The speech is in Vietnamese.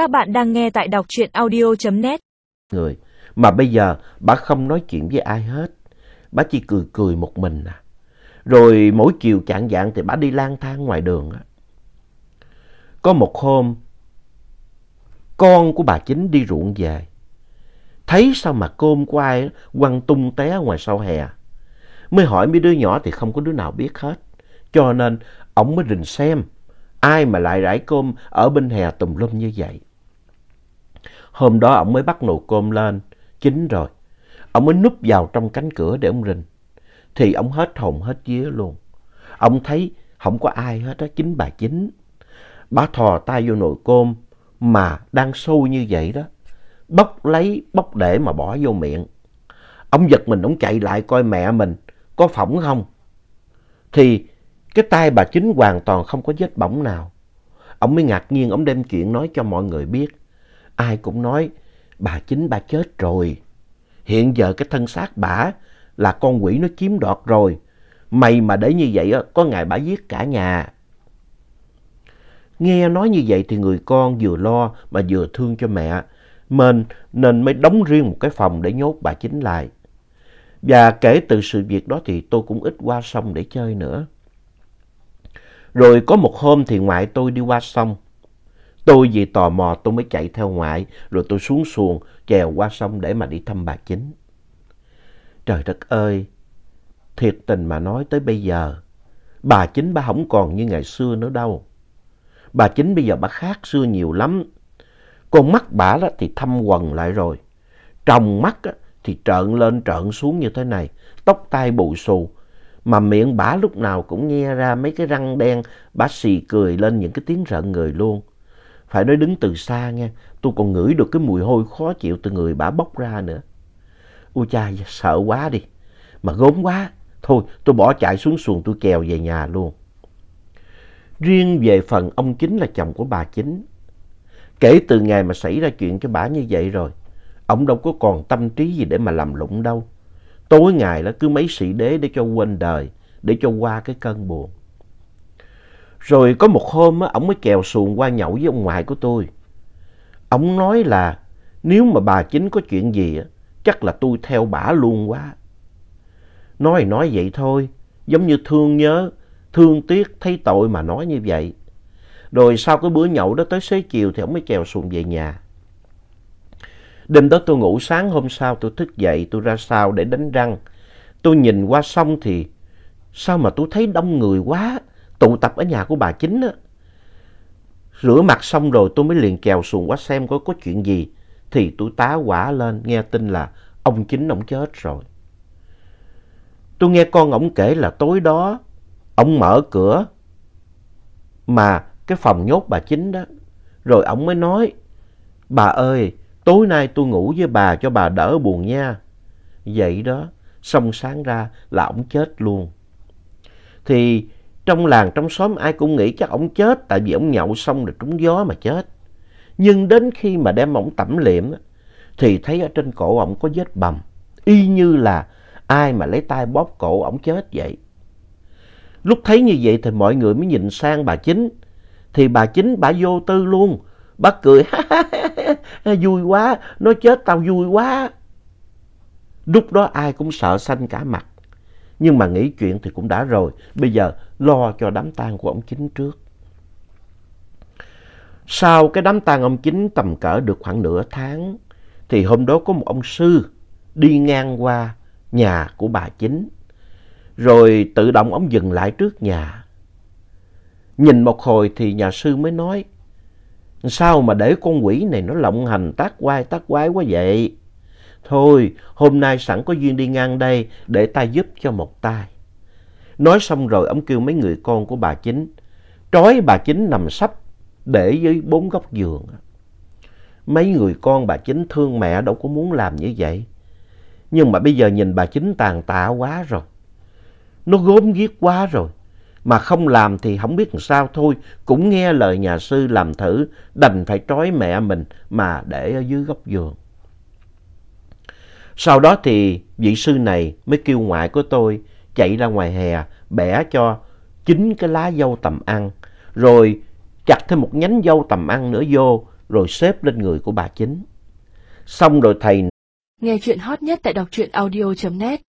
Các bạn đang nghe tại đọc truyện audio.net. Người mà bây giờ bà không nói chuyện với ai hết. Bà chỉ cười cười một mình à. Rồi mỗi chiều chạng dạng thì bà đi lang thang ngoài đường á. Có một hôm, con của bà chính đi ruộng về. Thấy sao mà cơm của ai quăng tung té ngoài sau hè. Mới hỏi mấy đứa nhỏ thì không có đứa nào biết hết. Cho nên ông mới rình xem ai mà lại rải cơm ở bên hè tùm lum như vậy. Hôm đó ông mới bắt nồi cơm lên, chín rồi. Ông mới núp vào trong cánh cửa để ông rình. Thì ông hết hồn hết vía luôn. Ông thấy không có ai hết đó, chính bà chính. Bà thò tay vô nồi cơm mà đang sôi như vậy đó. Bóc lấy, bóc để mà bỏ vô miệng. Ông giật mình, ông chạy lại coi mẹ mình có phỏng không. Thì cái tay bà chính hoàn toàn không có vết bỏng nào. Ông mới ngạc nhiên, ông đem chuyện nói cho mọi người biết. Ai cũng nói, bà chính bà chết rồi. Hiện giờ cái thân xác bà là con quỷ nó chiếm đoạt rồi. Mày mà để như vậy, có ngày bà giết cả nhà. Nghe nói như vậy thì người con vừa lo mà vừa thương cho mẹ. mình nên mới đóng riêng một cái phòng để nhốt bà chính lại. Và kể từ sự việc đó thì tôi cũng ít qua sông để chơi nữa. Rồi có một hôm thì ngoại tôi đi qua sông. Tôi vì tò mò tôi mới chạy theo ngoại, rồi tôi xuống xuồng, chèo qua sông để mà đi thăm bà chính. Trời đất ơi, thiệt tình mà nói tới bây giờ, bà chính bà không còn như ngày xưa nữa đâu. Bà chính bây giờ bà khác xưa nhiều lắm. Con mắt bà đó thì thâm quần lại rồi. Trong mắt thì trợn lên trợn xuống như thế này, tóc tai bù xù, mà miệng bà lúc nào cũng nghe ra mấy cái răng đen, bà xì cười lên những cái tiếng rợn người luôn. Phải nói đứng từ xa nghe, tôi còn ngửi được cái mùi hôi khó chịu từ người bả bốc ra nữa. Ôi cha, sợ quá đi, mà gốm quá. Thôi, tôi bỏ chạy xuống xuồng tôi kèo về nhà luôn. Riêng về phần ông chính là chồng của bà chính. Kể từ ngày mà xảy ra chuyện cho bà như vậy rồi, ông đâu có còn tâm trí gì để mà làm lụng đâu. Tối ngày là cứ mấy sĩ đế để cho quên đời, để cho qua cái cơn buồn. Rồi có một hôm á, ông mới kèo xuồng qua nhậu với ông ngoại của tôi. Ông nói là nếu mà bà chính có chuyện gì á, chắc là tôi theo bả luôn quá. Nói nói vậy thôi, giống như thương nhớ, thương tiếc, thấy tội mà nói như vậy. Rồi sau cái bữa nhậu đó tới xế chiều thì ông mới kèo xuồng về nhà. Đêm đó tôi ngủ sáng hôm sau tôi thức dậy tôi ra sau để đánh răng. Tôi nhìn qua sông thì sao mà tôi thấy đông người quá, tụ tập ở nhà của bà chính á. Rửa mặt xong rồi tôi mới liền kèo xuồng qua xem có có chuyện gì. Thì tôi tá quả lên nghe tin là ông chính ông chết rồi. Tôi nghe con ổng kể là tối đó ông mở cửa mà cái phòng nhốt bà chính đó. Rồi ổng mới nói, bà ơi, tối nay tôi ngủ với bà cho bà đỡ buồn nha. Vậy đó, xong sáng ra là ổng chết luôn. Thì trong làng, trong xóm ai cũng nghĩ chắc ổng chết tại vì ổng nhậu xong rồi trúng gió mà chết. Nhưng đến khi mà đem ổng tẩm liệm thì thấy ở trên cổ ổng có vết bầm. Y như là ai mà lấy tay bóp cổ ổng chết vậy. Lúc thấy như vậy thì mọi người mới nhìn sang bà chính. Thì bà chính bà vô tư luôn. Bà cười, vui quá, nó chết tao vui quá. Lúc đó ai cũng sợ xanh cả mặt. Nhưng mà nghĩ chuyện thì cũng đã rồi, bây giờ lo cho đám tang của ông Chính trước. Sau cái đám tang ông Chính tầm cỡ được khoảng nửa tháng, thì hôm đó có một ông sư đi ngang qua nhà của bà Chính. Rồi tự động ông dừng lại trước nhà. Nhìn một hồi thì nhà sư mới nói, Sao mà để con quỷ này nó lộng hành tác quái tác quái quá vậy? Thôi, hôm nay sẵn có duyên đi ngang đây để ta giúp cho một tay. Nói xong rồi ông kêu mấy người con của bà chính, trói bà chính nằm sắp để dưới bốn góc giường. Mấy người con bà chính thương mẹ đâu có muốn làm như vậy. Nhưng mà bây giờ nhìn bà chính tàn tạ quá rồi. Nó gốm ghiếc quá rồi. Mà không làm thì không biết làm sao thôi, cũng nghe lời nhà sư làm thử, đành phải trói mẹ mình mà để ở dưới góc giường. Sau đó thì vị sư này mới kêu ngoại của tôi chạy ra ngoài hè, bẻ cho chín cái lá dâu tầm ăn, rồi chặt thêm một nhánh dâu tầm ăn nữa vô, rồi xếp lên người của bà chính. Xong rồi thầy Nghe chuyện hot nhất tại đọc truyện audio.net